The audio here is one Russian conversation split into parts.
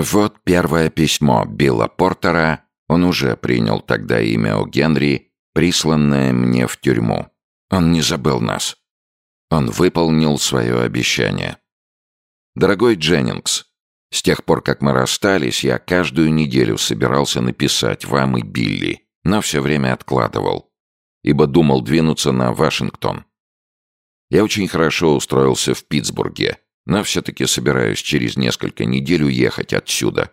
Вот первое письмо Билла Портера, он уже принял тогда имя у Генри, присланное мне в тюрьму. Он не забыл нас. Он выполнил свое обещание. Дорогой Дженнингс, с тех пор, как мы расстались, я каждую неделю собирался написать вам и Билли, но все время откладывал, ибо думал двинуться на Вашингтон. Я очень хорошо устроился в Питтсбурге, но все-таки собираюсь через несколько недель уехать отсюда.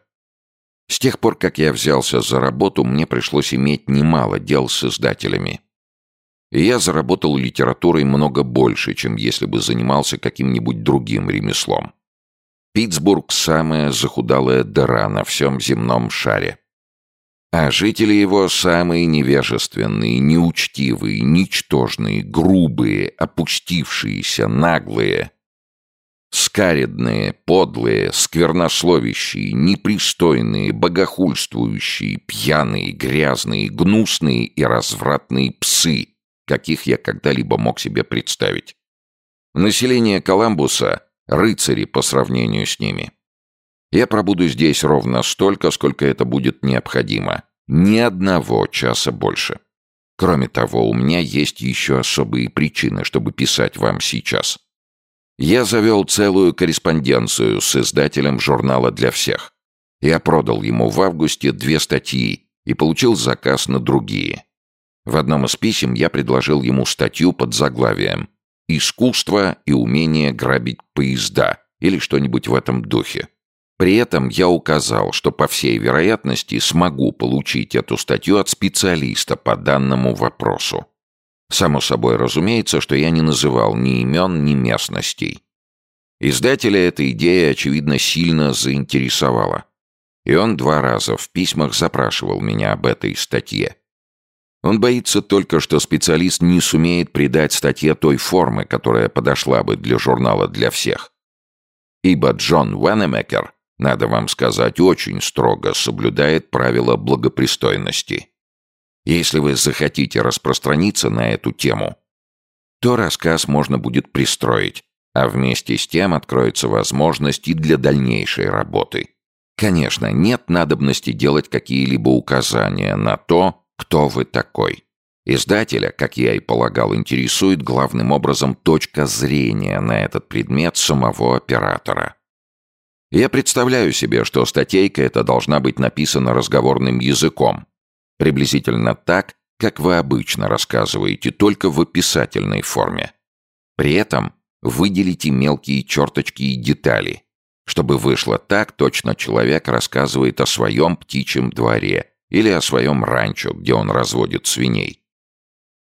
С тех пор, как я взялся за работу, мне пришлось иметь немало дел с издателями. И я заработал литературой много больше, чем если бы занимался каким-нибудь другим ремеслом. Питтсбург – самая захудалая дыра на всем земном шаре. А жители его самые невежественные, неучтивые, ничтожные, грубые, опустившиеся, наглые, скаредные, подлые, сквернословящие, непристойные, богохульствующие, пьяные, грязные, гнусные и развратные псы, каких я когда-либо мог себе представить. Население Коламбуса рыцари по сравнению с ними. Я пробуду здесь ровно столько, сколько это будет необходимо. Ни одного часа больше. Кроме того, у меня есть еще особые причины, чтобы писать вам сейчас. Я завел целую корреспонденцию с издателем журнала «Для всех». Я продал ему в августе две статьи и получил заказ на другие. В одном из писем я предложил ему статью под заглавием искусство и умение грабить поезда или что-нибудь в этом духе. При этом я указал, что по всей вероятности смогу получить эту статью от специалиста по данному вопросу. Само собой разумеется, что я не называл ни имен, ни местностей. Издателя эта идея, очевидно, сильно заинтересовала. И он два раза в письмах запрашивал меня об этой статье. Он боится только, что специалист не сумеет придать статье той формы, которая подошла бы для журнала для всех. Ибо Джон Уэннемекер, надо вам сказать, очень строго соблюдает правила благопристойности. Если вы захотите распространиться на эту тему, то рассказ можно будет пристроить, а вместе с тем откроется возможность и для дальнейшей работы. Конечно, нет надобности делать какие-либо указания на то, кто вы такой. Издателя, как я и полагал, интересует главным образом точка зрения на этот предмет самого оператора. Я представляю себе, что статейка эта должна быть написана разговорным языком, приблизительно так, как вы обычно рассказываете, только в описательной форме. При этом выделите мелкие черточки и детали, чтобы вышло так, точно человек рассказывает о своем птичьем дворе или о своем ранчо, где он разводит свиней.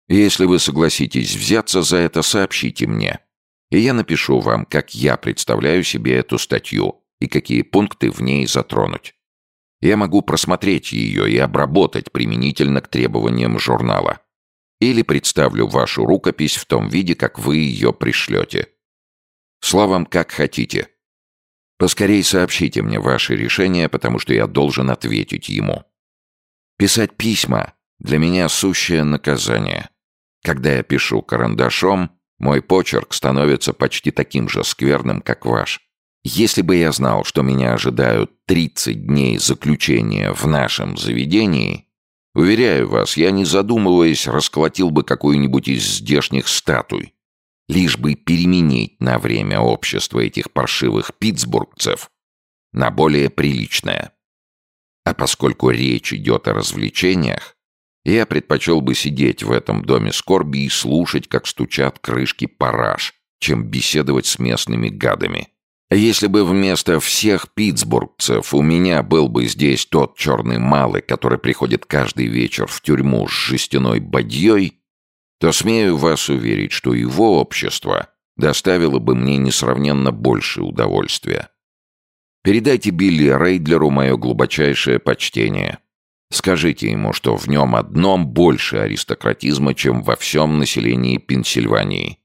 Если вы согласитесь взяться за это, сообщите мне. И я напишу вам, как я представляю себе эту статью и какие пункты в ней затронуть. Я могу просмотреть ее и обработать применительно к требованиям журнала. Или представлю вашу рукопись в том виде, как вы ее пришлете. Словом, как хотите. Поскорей сообщите мне ваше решение, потому что я должен ответить ему. Писать письма для меня сущее наказание. Когда я пишу карандашом, мой почерк становится почти таким же скверным, как ваш. Если бы я знал, что меня ожидают 30 дней заключения в нашем заведении, уверяю вас, я, не задумываясь, расколотил бы какую-нибудь из здешних статуй, лишь бы переменить на время общество этих паршивых питтсбургцев на более приличное. А поскольку речь идет о развлечениях, я предпочел бы сидеть в этом доме скорби и слушать, как стучат крышки параж, чем беседовать с местными гадами. Если бы вместо всех питтсбургцев у меня был бы здесь тот черный малый, который приходит каждый вечер в тюрьму с жестяной бадьей, то смею вас уверить, что его общество доставило бы мне несравненно больше удовольствия. Передайте Билли Рейдлеру мое глубочайшее почтение. Скажите ему, что в нем одном больше аристократизма, чем во всем населении Пенсильвании.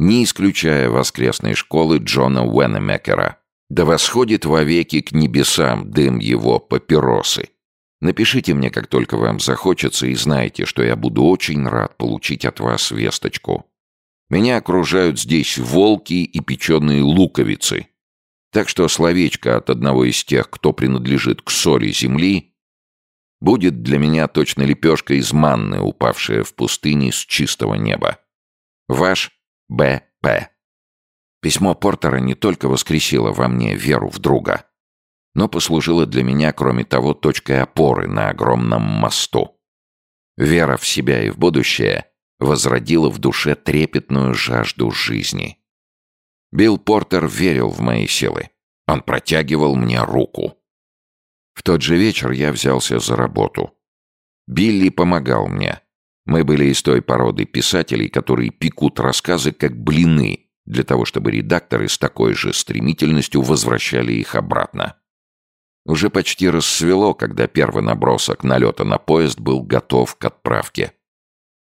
Не исключая воскресной школы Джона Уэннемекера. Да восходит вовеки к небесам дым его папиросы. Напишите мне, как только вам захочется, и знайте, что я буду очень рад получить от вас весточку. Меня окружают здесь волки и печеные луковицы. Так что словечко от одного из тех, кто принадлежит к соли земли, будет для меня точно лепешка из манны, упавшая в пустыне с чистого неба. Ваш Б.П. Письмо Портера не только воскресило во мне веру в друга, но послужило для меня, кроме того, точкой опоры на огромном мосту. Вера в себя и в будущее возродила в душе трепетную жажду жизни. Билл Портер верил в мои силы. Он протягивал мне руку. В тот же вечер я взялся за работу. Билли помогал мне. Мы были из той породы писателей, которые пекут рассказы как блины, для того чтобы редакторы с такой же стремительностью возвращали их обратно. Уже почти рассвело, когда первый набросок налета на поезд был готов к отправке.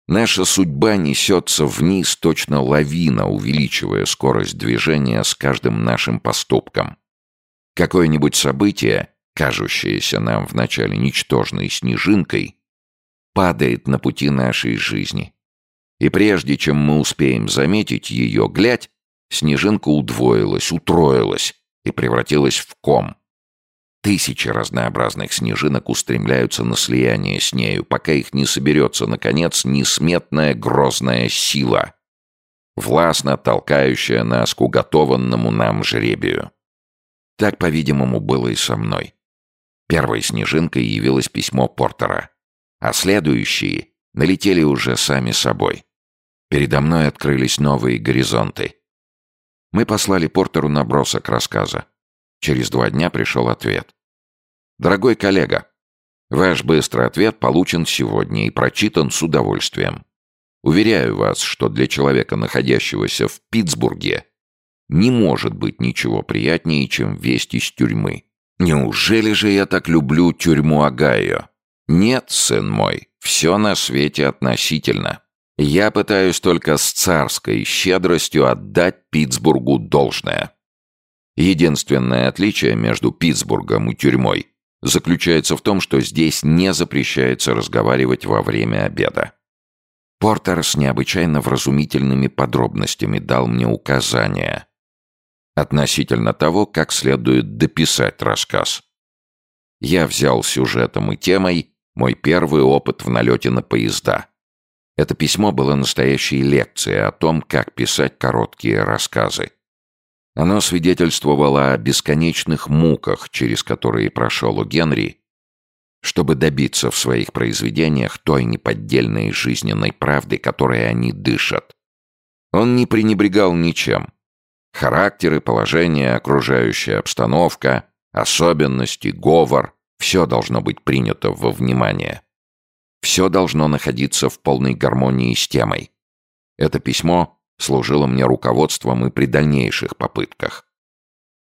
Наша судьба несется вниз точно лавина, увеличивая скорость движения с каждым нашим поступком. Какое-нибудь событие, кажущееся нам вначале ничтожной снежинкой, падает на пути нашей жизни. И прежде чем мы успеем заметить ее, глядь, снежинка удвоилась, утроилась и превратилась в ком. Тысячи разнообразных снежинок устремляются на слияние с нею, пока их не соберется, наконец, несметная грозная сила, властно толкающая нас к уготованному нам жребию. Так, по-видимому, было и со мной. Первой снежинкой явилось письмо Портера, а следующие налетели уже сами собой. Передо мной открылись новые горизонты. Мы послали Портеру набросок рассказа. Через два дня пришел ответ. «Дорогой коллега, ваш быстрый ответ получен сегодня и прочитан с удовольствием. Уверяю вас, что для человека, находящегося в Питтсбурге, не может быть ничего приятнее, чем весть из тюрьмы. Неужели же я так люблю тюрьму Огайо? Нет, сын мой, все на свете относительно. Я пытаюсь только с царской щедростью отдать Питтсбургу должное. Единственное отличие между Питтсбургом и тюрьмой заключается в том, что здесь не запрещается разговаривать во время обеда. Портер с необычайно вразумительными подробностями дал мне указания относительно того, как следует дописать рассказ. Я взял сюжетом и темой мой первый опыт в налете на поезда. Это письмо было настоящей лекцией о том, как писать короткие рассказы. Оно свидетельствовало о бесконечных муках, через которые прошел у Генри, чтобы добиться в своих произведениях той неподдельной жизненной правды, которой они дышат. Он не пренебрегал ничем. Характеры, положение, окружающая обстановка, особенности, говор — все должно быть принято во внимание. Все должно находиться в полной гармонии с темой. Это письмо служило мне руководством и при дальнейших попытках.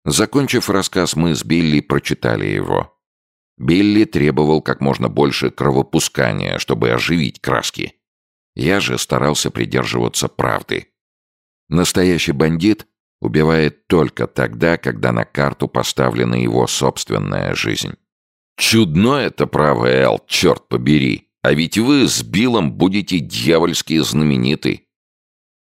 Закончив рассказ, мы с Билли прочитали его. Билли требовал как можно больше кровопускания, чтобы оживить краски. Я же старался придерживаться правды. Настоящий бандит убивает только тогда, когда на карту поставлена его собственная жизнь. Чудно это право, Эл, черт побери. А ведь вы с Биллом будете дьявольски знамениты.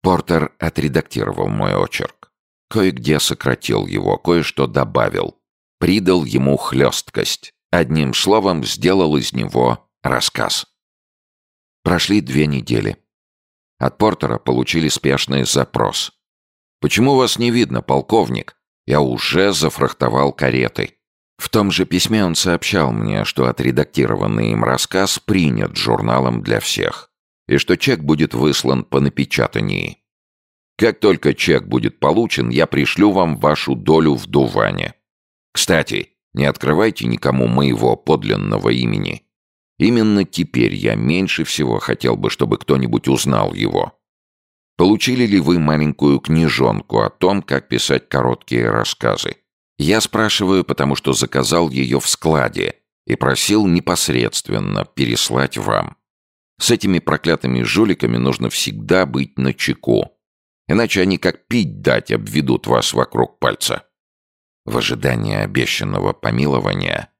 Портер отредактировал мой очерк. Кое-где сократил его, кое-что добавил. Придал ему хлесткость. Одним словом, сделал из него рассказ. Прошли две недели. От Портера получили спешный запрос. «Почему вас не видно, полковник? Я уже зафрахтовал кареты». В том же письме он сообщал мне, что отредактированный им рассказ принят журналом для всех и что чек будет выслан по напечатании. Как только чек будет получен, я пришлю вам вашу долю в Дуване. Кстати, не открывайте никому моего подлинного имени. Именно теперь я меньше всего хотел бы, чтобы кто-нибудь узнал его. Получили ли вы маленькую книжонку о том, как писать короткие рассказы? Я спрашиваю, потому что заказал ее в складе и просил непосредственно переслать вам. С этими проклятыми жуликами нужно всегда быть начеку. Иначе они как пить дать обведут вас вокруг пальца. В ожидании обещанного помилования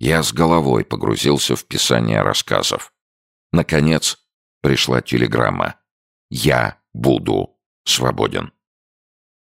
я с головой погрузился в писание рассказов. Наконец пришла телеграмма. Я буду свободен.